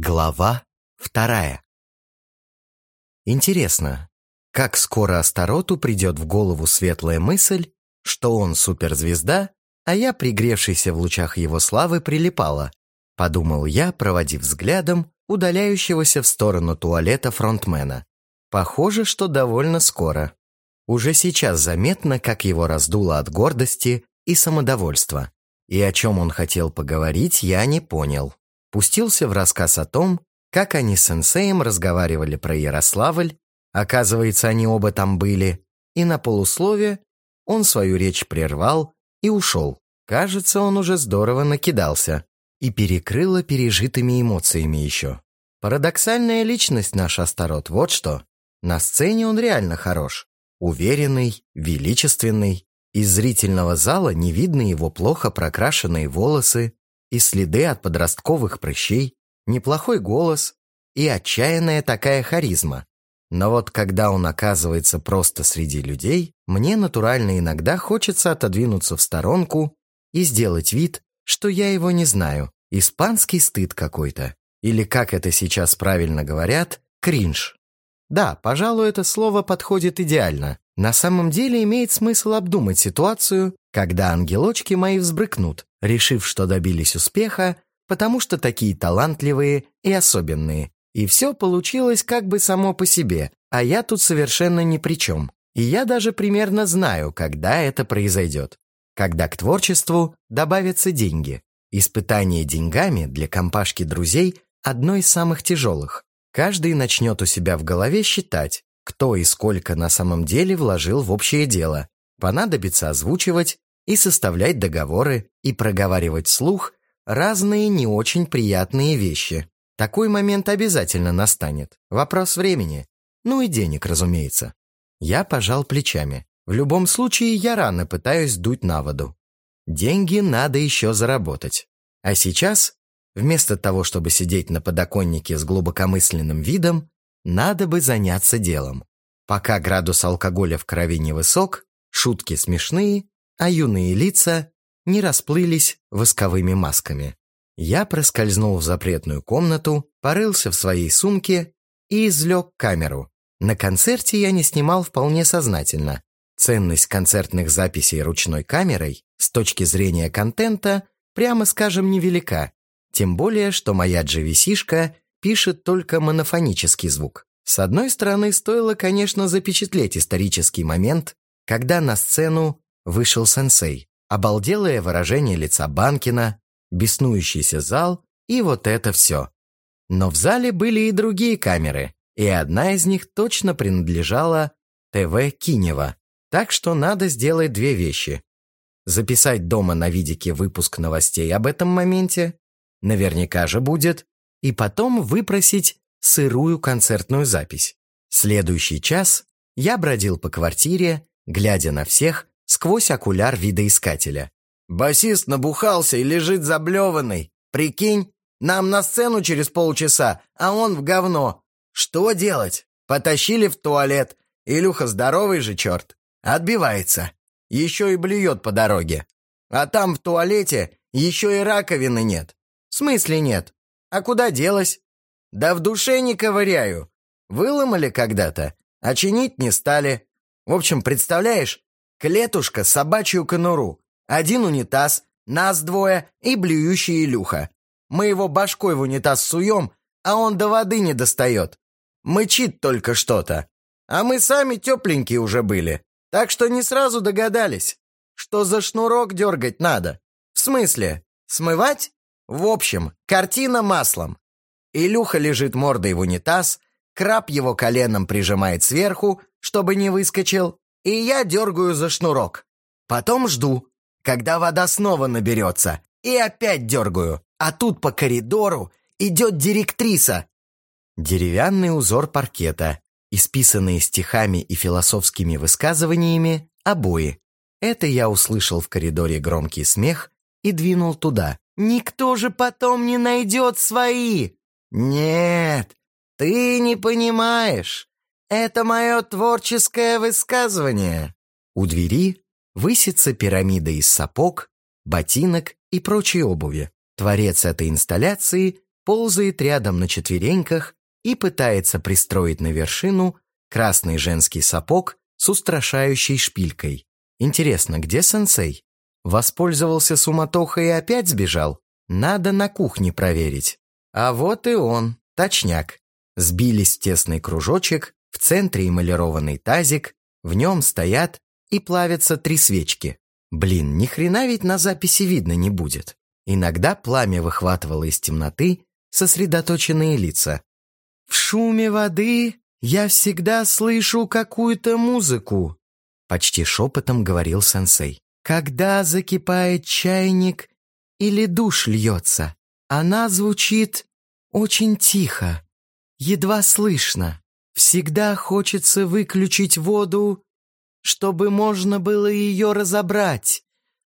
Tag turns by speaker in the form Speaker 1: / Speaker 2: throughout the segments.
Speaker 1: Глава вторая Интересно, как скоро Астароту придет в голову светлая мысль, что он суперзвезда, а я, пригревшийся в лучах его славы, прилипала, подумал я, проводив взглядом удаляющегося в сторону туалета фронтмена. Похоже, что довольно скоро. Уже сейчас заметно, как его раздуло от гордости и самодовольства. И о чем он хотел поговорить, я не понял пустился в рассказ о том, как они с сенсеем разговаривали про Ярославль, оказывается, они оба там были, и на полуслове он свою речь прервал и ушел. Кажется, он уже здорово накидался и перекрыло пережитыми эмоциями еще. Парадоксальная личность наш Астарот, вот что. На сцене он реально хорош. Уверенный, величественный. Из зрительного зала не видно его плохо прокрашенные волосы, и следы от подростковых прыщей, неплохой голос и отчаянная такая харизма. Но вот когда он оказывается просто среди людей, мне натурально иногда хочется отодвинуться в сторонку и сделать вид, что я его не знаю. Испанский стыд какой-то. Или, как это сейчас правильно говорят, кринж. Да, пожалуй, это слово подходит идеально. На самом деле имеет смысл обдумать ситуацию, когда ангелочки мои взбрыкнут, решив, что добились успеха, потому что такие талантливые и особенные. И все получилось как бы само по себе, а я тут совершенно ни при чем. И я даже примерно знаю, когда это произойдет. Когда к творчеству добавятся деньги. Испытание деньгами для компашки друзей одно из самых тяжелых. Каждый начнет у себя в голове считать, кто и сколько на самом деле вложил в общее дело. Понадобится озвучивать и составлять договоры, и проговаривать вслух разные не очень приятные вещи. Такой момент обязательно настанет. Вопрос времени. Ну и денег, разумеется. Я пожал плечами. В любом случае, я рано пытаюсь дуть на воду. Деньги надо еще заработать. А сейчас, вместо того, чтобы сидеть на подоконнике с глубокомысленным видом, надо бы заняться делом. Пока градус алкоголя в крови невысок, шутки смешные, а юные лица не расплылись восковыми масками. Я проскользнул в запретную комнату, порылся в своей сумке и извлек камеру. На концерте я не снимал вполне сознательно. Ценность концертных записей ручной камерой с точки зрения контента, прямо скажем, невелика. Тем более, что моя GVC-шка пишет только монофонический звук. С одной стороны, стоило, конечно, запечатлеть исторический момент, когда на сцену вышел сенсей. Обалделое выражение лица Банкина, беснующийся зал и вот это все. Но в зале были и другие камеры, и одна из них точно принадлежала ТВ Кинева. Так что надо сделать две вещи. Записать дома на видике выпуск новостей об этом моменте, наверняка же будет, и потом выпросить сырую концертную запись. Следующий час я бродил по квартире, глядя на всех, сквозь окуляр видоискателя. «Басист набухался и лежит заблеванный. Прикинь, нам на сцену через полчаса, а он в говно. Что делать? Потащили в туалет. Илюха здоровый же черт. Отбивается. Еще и блюет по дороге. А там в туалете еще и раковины нет. В смысле нет? А куда делась? Да в душе не ковыряю. Выломали когда-то, а чинить не стали. В общем, представляешь, Клетушка, собачью конуру, один унитаз, нас двое и блюющий Илюха. Мы его башкой в унитаз суем, а он до воды не достает. Мычит только что-то. А мы сами тепленькие уже были, так что не сразу догадались, что за шнурок дергать надо. В смысле, смывать? В общем, картина маслом. Илюха лежит мордой в унитаз, краб его коленом прижимает сверху, чтобы не выскочил, и я дергаю за шнурок. Потом жду, когда вода снова наберется, и опять дергаю, а тут по коридору идет директриса. Деревянный узор паркета, исписанные стихами и философскими высказываниями, обои. Это я услышал в коридоре громкий смех и двинул туда. «Никто же потом не найдет свои!» «Нет, ты не понимаешь. Это мое творческое высказывание. У двери высится пирамида из сапог, ботинок и прочей обуви. Творец этой инсталляции ползает рядом на четвереньках и пытается пристроить на вершину красный женский сапог с устрашающей шпилькой. Интересно, где сенсей? Воспользовался суматохой и опять сбежал? Надо на кухне проверить. А вот и он, точняк. Сбились в тесный кружочек, в центре эмалированный тазик, в нем стоят и плавятся три свечки. Блин, ни хрена ведь на записи видно не будет. Иногда пламя выхватывало из темноты сосредоточенные лица. «В шуме воды я всегда слышу какую-то музыку», почти шепотом говорил сенсей. «Когда закипает чайник или душ льется, она звучит очень тихо, едва слышно. Всегда хочется выключить воду, чтобы можно было ее разобрать.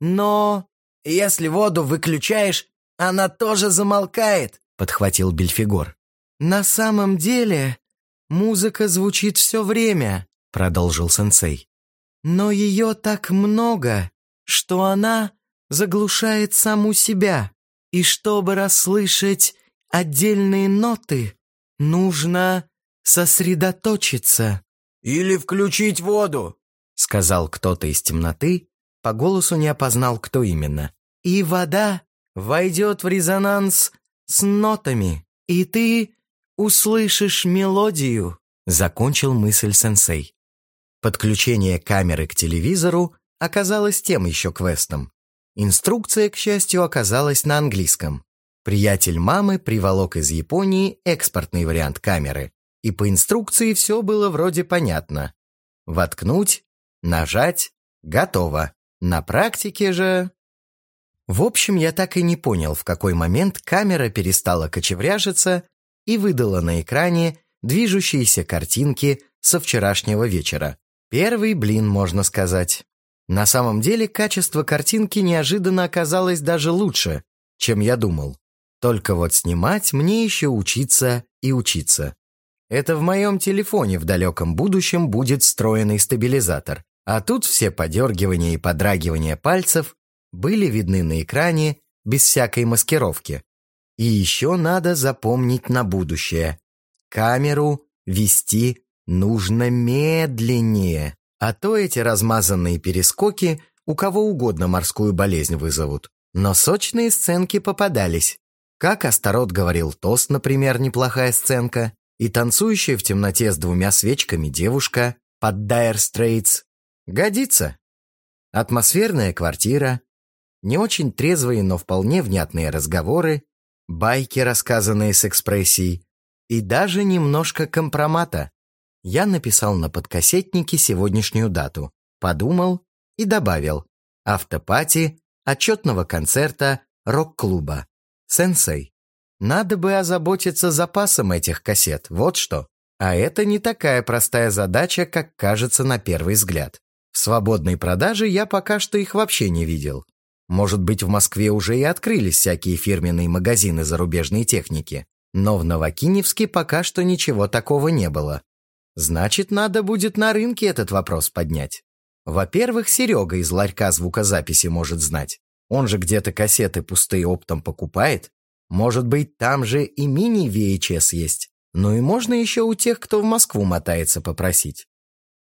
Speaker 1: Но если воду выключаешь, она тоже замолкает», — подхватил Бельфигор. «На самом деле музыка звучит все время», — продолжил сенсей. «Но ее так много, что она заглушает саму себя. И чтобы расслышать отдельные ноты, нужно сосредоточиться».
Speaker 2: «Или включить воду», —
Speaker 1: сказал кто-то из темноты, по голосу не опознал, кто именно. «И вода войдет в резонанс с нотами, и ты услышишь мелодию», — закончил мысль сенсей. Подключение камеры к телевизору оказалось тем еще квестом. Инструкция, к счастью, оказалась на английском. Приятель мамы приволок из Японии экспортный вариант камеры, и по инструкции все было вроде понятно. Воткнуть, нажать, готово. На практике же... В общем, я так и не понял, в какой момент камера перестала кочевряжиться и выдала на экране движущиеся картинки со вчерашнего вечера. Первый блин, можно сказать. На самом деле, качество картинки неожиданно оказалось даже лучше, чем я думал. Только вот снимать мне еще учиться и учиться. Это в моем телефоне в далеком будущем будет встроенный стабилизатор, а тут все подергивания и подрагивания пальцев были видны на экране без всякой маскировки. И еще надо запомнить на будущее. Камеру вести нужно медленнее, а то эти размазанные перескоки у кого угодно морскую болезнь вызовут. Но сочные сценки попадались. Как Астарот говорил тост, например, неплохая сценка, и танцующая в темноте с двумя свечками девушка под Dire Straits Годится. Атмосферная квартира, не очень трезвые, но вполне внятные разговоры, байки, рассказанные с экспрессией, и даже немножко компромата. Я написал на подкассетнике сегодняшнюю дату, подумал и добавил автопати отчетного концерта рок-клуба. Сенсей. Надо бы озаботиться запасом этих кассет, вот что. А это не такая простая задача, как кажется на первый взгляд. В свободной продаже я пока что их вообще не видел. Может быть, в Москве уже и открылись всякие фирменные магазины зарубежной техники. Но в Новокиневске пока что ничего такого не было. Значит, надо будет на рынке этот вопрос поднять. Во-первых, Серега из ларька звукозаписи может знать. Он же где-то кассеты пустые оптом покупает. Может быть, там же и мини-VHS есть. Ну и можно еще у тех, кто в Москву мотается, попросить.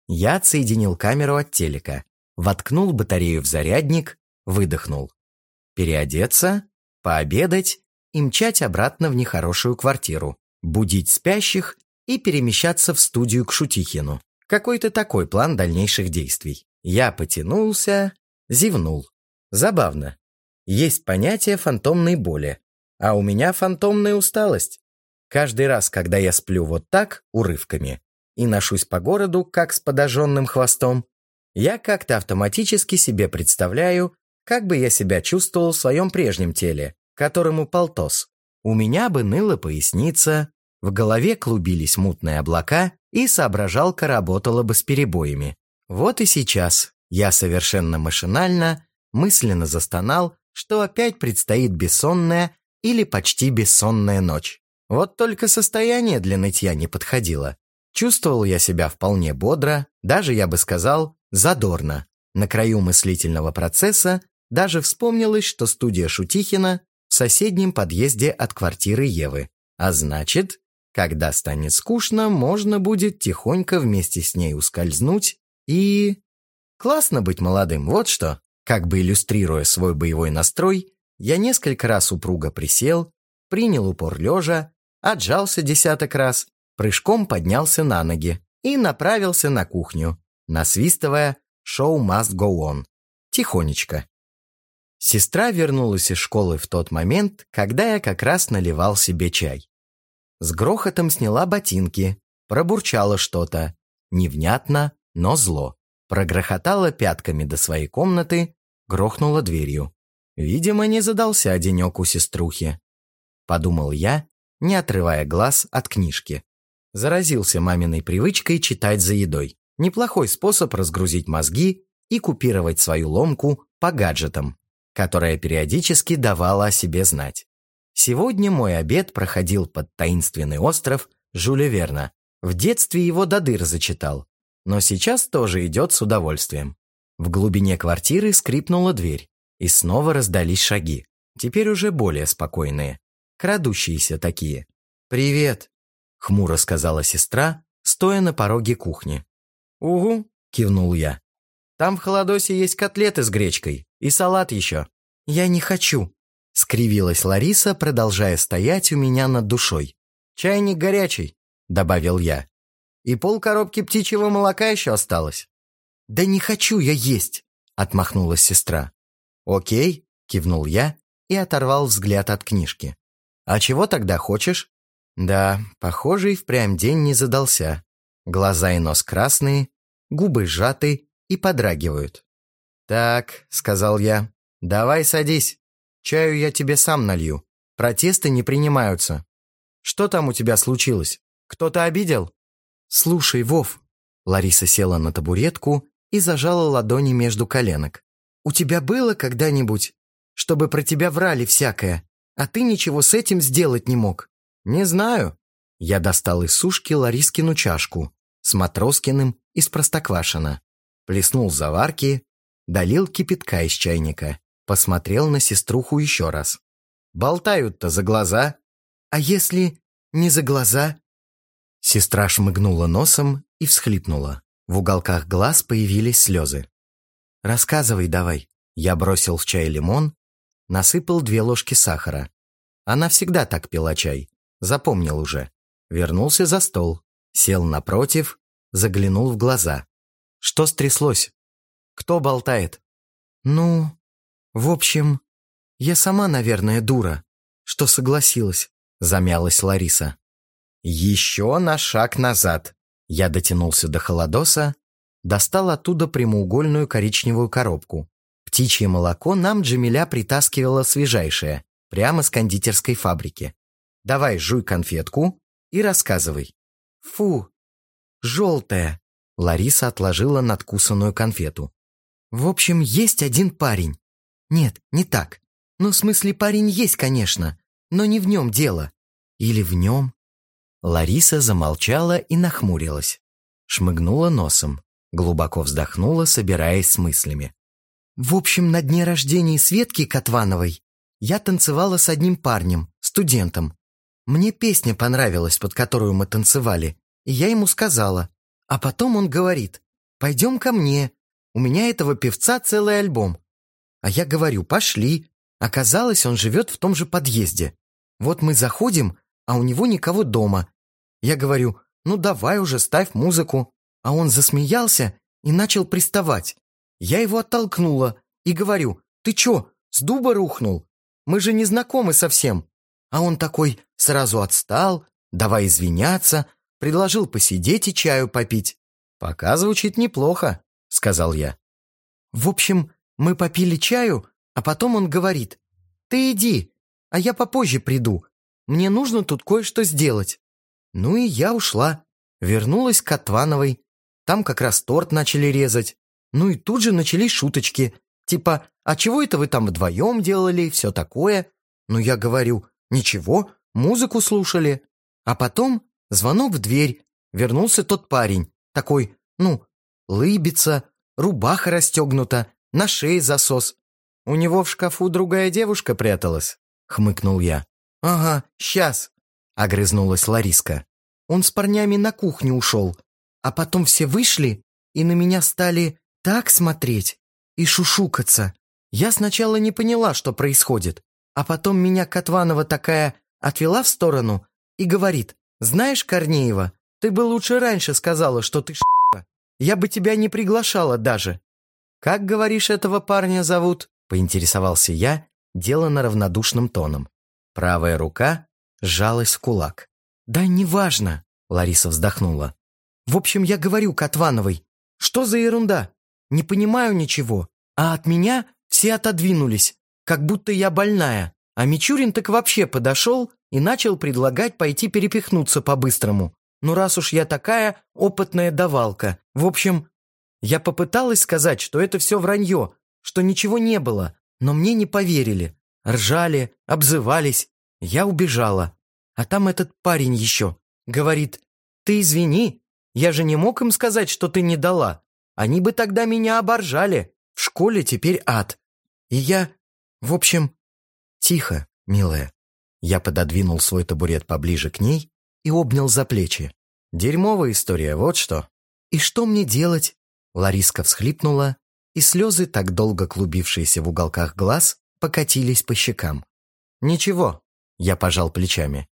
Speaker 1: Я отсоединил камеру от телека, воткнул батарею в зарядник, выдохнул. Переодеться, пообедать и мчать обратно в нехорошую квартиру, будить спящих и перемещаться в студию к Шутихину. Какой-то такой план дальнейших действий. Я потянулся, зевнул. Забавно. Есть понятие фантомной боли, а у меня фантомная усталость. Каждый раз, когда я сплю вот так, урывками, и ношусь по городу, как с подожженным хвостом, я как-то автоматически себе представляю, как бы я себя чувствовал в своем прежнем теле, которому полтос. У меня бы ныла поясница, в голове клубились мутные облака, и соображалка работала бы с перебоями. Вот и сейчас я совершенно машинально, мысленно застонал, что опять предстоит бессонная или почти бессонная ночь. Вот только состояние для нытья не подходило. Чувствовал я себя вполне бодро, даже, я бы сказал, задорно. На краю мыслительного процесса даже вспомнилось, что студия Шутихина в соседнем подъезде от квартиры Евы. А значит, когда станет скучно, можно будет тихонько вместе с ней ускользнуть и... Классно быть молодым, вот что. Как бы иллюстрируя свой боевой настрой, я несколько раз упруго присел, принял упор лежа, отжался десяток раз, прыжком поднялся на ноги и направился на кухню, насвистывая «Show must go on» тихонечко. Сестра вернулась из школы в тот момент, когда я как раз наливал себе чай. С грохотом сняла ботинки, пробурчала что-то, невнятно, но зло. Прогрохотала пятками до своей комнаты, грохнула дверью. Видимо, не задался денек у сеструхи. Подумал я, не отрывая глаз от книжки. Заразился маминой привычкой читать за едой. Неплохой способ разгрузить мозги и купировать свою ломку по гаджетам, которая периодически давала о себе знать. Сегодня мой обед проходил под таинственный остров Жюля Верна. В детстве его до дыр зачитал, но сейчас тоже идет с удовольствием. В глубине квартиры скрипнула дверь, и снова раздались шаги, теперь уже более спокойные, крадущиеся такие. «Привет», — хмуро сказала сестра, стоя на пороге кухни. «Угу», — кивнул я. «Там в холодосе есть котлеты с гречкой и салат еще». «Я не хочу», — скривилась Лариса, продолжая стоять у меня над душой. «Чайник горячий», — добавил я. «И пол коробки птичьего молока еще осталось». «Да не хочу я есть!» — отмахнулась сестра. «Окей», — кивнул я и оторвал взгляд от книжки. «А чего тогда хочешь?» Да, похоже, и впрямь день не задался. Глаза и нос красные, губы сжаты и подрагивают. «Так», — сказал я, — «давай садись. Чаю я тебе сам налью. Протесты не принимаются. Что там у тебя случилось? Кто-то обидел?» «Слушай, Вов», — Лариса села на табуретку и зажала ладони между коленок. «У тебя было когда-нибудь, чтобы про тебя врали всякое, а ты ничего с этим сделать не мог?» «Не знаю». Я достал из сушки Ларискину чашку с Матроскиным из Простоквашина, плеснул заварки, долил кипятка из чайника, посмотрел на сеструху еще раз. «Болтают-то за глаза». «А если не за глаза?» Сестра шмыгнула носом и всхлипнула. В уголках глаз появились слезы. «Рассказывай давай». Я бросил в чай лимон, насыпал две ложки сахара. Она всегда так пила чай. Запомнил уже. Вернулся за стол, сел напротив, заглянул в глаза. Что стряслось? Кто болтает? Ну, в общем, я сама, наверное, дура, что согласилась, замялась Лариса. Еще на шаг назад. Я дотянулся до холодоса, достал оттуда прямоугольную коричневую коробку. Птичье молоко нам Джамиля притаскивала свежайшее, прямо с кондитерской фабрики. Давай, жуй конфетку и рассказывай. Фу, желтая. Лариса отложила надкусанную конфету. В общем, есть один парень. Нет, не так. Ну, в смысле, парень есть, конечно, но не в нем дело. Или в нем? Лариса замолчала и нахмурилась. Шмыгнула носом, глубоко вздохнула, собираясь с мыслями. В общем, на дне рождения Светки Котвановой я танцевала с одним парнем, студентом. Мне песня понравилась, под которую мы танцевали, и я ему сказала. А потом он говорит, пойдем ко мне, у меня этого певца целый альбом. А я говорю, пошли. Оказалось, он живет в том же подъезде. Вот мы заходим, а у него никого дома. Я говорю, ну давай уже, ставь музыку. А он засмеялся и начал приставать. Я его оттолкнула и говорю, ты чё, с дуба рухнул? Мы же не знакомы совсем. А он такой сразу отстал, давай извиняться, предложил посидеть и чаю попить. «Пока звучит неплохо», — сказал я. В общем, мы попили чаю, а потом он говорит, «Ты иди, а я попозже приду. Мне нужно тут кое-что сделать». Ну и я ушла. Вернулась к Отвановой. Там как раз торт начали резать. Ну и тут же начались шуточки. Типа, а чего это вы там вдвоем делали и все такое? Ну я говорю, ничего, музыку слушали. А потом звонок в дверь. Вернулся тот парень. Такой, ну, лыбится, рубаха расстегнута, на шее засос. У него в шкафу другая девушка пряталась. хмыкнул я. «Ага, сейчас», — огрызнулась Лариска. «Он с парнями на кухню ушел, а потом все вышли и на меня стали так смотреть и шушукаться. Я сначала не поняла, что происходит, а потом меня Катванова такая отвела в сторону и говорит, «Знаешь, Корнеева, ты бы лучше раньше сказала, что ты ш***а. Я бы тебя не приглашала даже». «Как, говоришь, этого парня зовут?» – поинтересовался я, делано равнодушным тоном. Правая рука сжалась в кулак. «Да неважно», – Лариса вздохнула. «В общем, я говорю Катвановой, что за ерунда? Не понимаю ничего, а от меня все отодвинулись, как будто я больная, а Мичурин так вообще подошел и начал предлагать пойти перепихнуться по-быстрому. Ну раз уж я такая опытная давалка. В общем, я попыталась сказать, что это все вранье, что ничего не было, но мне не поверили. Ржали, обзывались. Я убежала. А там этот парень еще. Говорит, ты извини, я же не мог им сказать, что ты не дала. Они бы тогда меня оборжали. В школе теперь ад. И я... В общем... Тихо, милая. Я пододвинул свой табурет поближе к ней и обнял за плечи. Дерьмовая история, вот что. И что мне делать? Лариска всхлипнула, и слезы, так долго клубившиеся в уголках глаз, покатились по щекам. «Ничего», — я пожал плечами.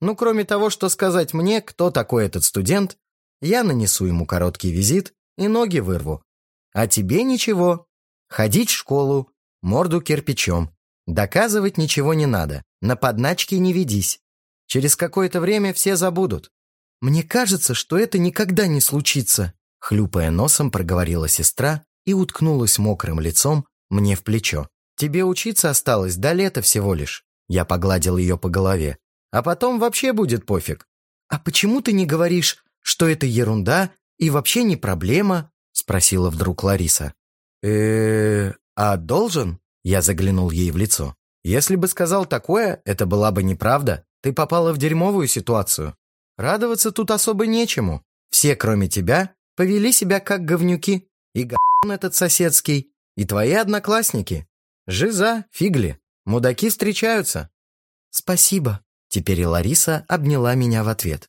Speaker 1: «Ну, кроме того, что сказать мне, кто такой этот студент, я нанесу ему короткий визит и ноги вырву. А тебе ничего. Ходить в школу, морду кирпичом. Доказывать ничего не надо. На подначки не ведись. Через какое-то время все забудут. Мне кажется, что это никогда не случится, хлюпая носом проговорила сестра и уткнулась мокрым лицом мне в плечо. Тебе учиться осталось до лета всего лишь. Я погладил ее по голове. А потом вообще будет пофиг. А почему ты не говоришь, что это ерунда и вообще не проблема?» — спросила вдруг Лариса. э а должен?» — я заглянул ей в лицо. «Если бы сказал такое, это была бы неправда. Ты попала в дерьмовую ситуацию. Радоваться тут особо нечему. Все, кроме тебя, повели себя как говнюки. И г***н этот соседский, и твои одноклассники. Жиза, фигли, мудаки встречаются». «Спасибо», — теперь и Лариса обняла меня в ответ.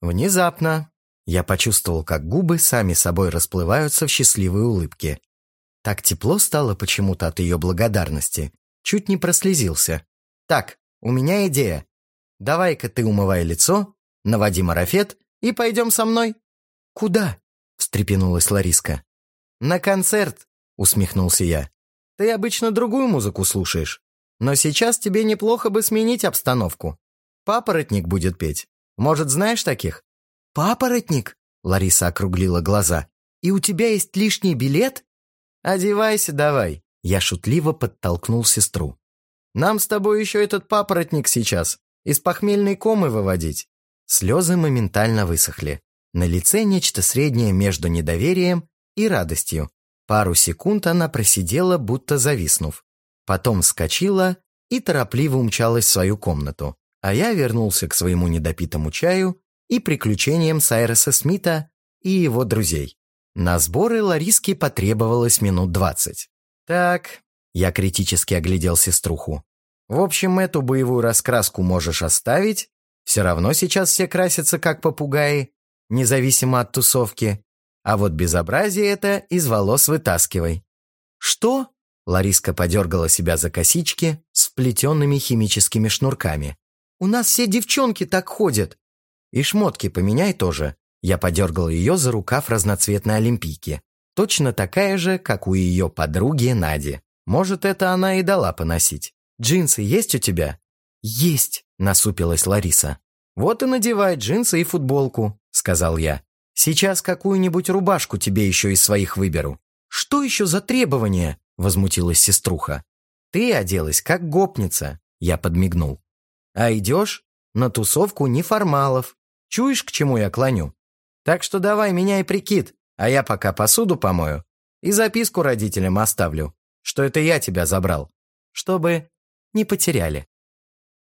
Speaker 1: Внезапно я почувствовал, как губы сами собой расплываются в счастливой улыбке. Так тепло стало почему-то от ее благодарности. Чуть не прослезился. «Так, у меня идея. Давай-ка ты умывай лицо, наводи марафет и пойдем со мной». «Куда?» – встрепенулась Лариска. «На концерт», – усмехнулся я. «Ты обычно другую музыку слушаешь, но сейчас тебе неплохо бы сменить обстановку. Папоротник будет петь. Может, знаешь таких?» «Папоротник?» — Лариса округлила глаза. «И у тебя есть лишний билет?» «Одевайся давай», — я шутливо подтолкнул сестру. «Нам с тобой еще этот папоротник сейчас из похмельной комы выводить». Слезы моментально высохли. На лице нечто среднее между недоверием и радостью. Пару секунд она просидела, будто зависнув. Потом вскочила и торопливо умчалась в свою комнату а я вернулся к своему недопитому чаю и приключениям Сайреса Смита и его друзей. На сборы Лариске потребовалось минут двадцать. «Так», — я критически оглядел сеструху. «В общем, эту боевую раскраску можешь оставить. Все равно сейчас все красятся как попугаи, независимо от тусовки. А вот безобразие это из волос вытаскивай». «Что?» Лариска подергала себя за косички с вплетенными химическими шнурками. У нас все девчонки так ходят. И шмотки поменяй тоже. Я подергал ее за рукав разноцветной олимпийки. Точно такая же, как у ее подруги Нади. Может, это она и дала поносить. Джинсы есть у тебя? Есть, насупилась Лариса. Вот и надевай джинсы и футболку, сказал я. Сейчас какую-нибудь рубашку тебе еще из своих выберу. Что еще за требования? Возмутилась сеструха. Ты оделась как гопница, я подмигнул. А идешь на тусовку неформалов. Чуешь, к чему я клоню? Так что давай меняй прикид, а я пока посуду помою и записку родителям оставлю, что это я тебя забрал, чтобы не потеряли.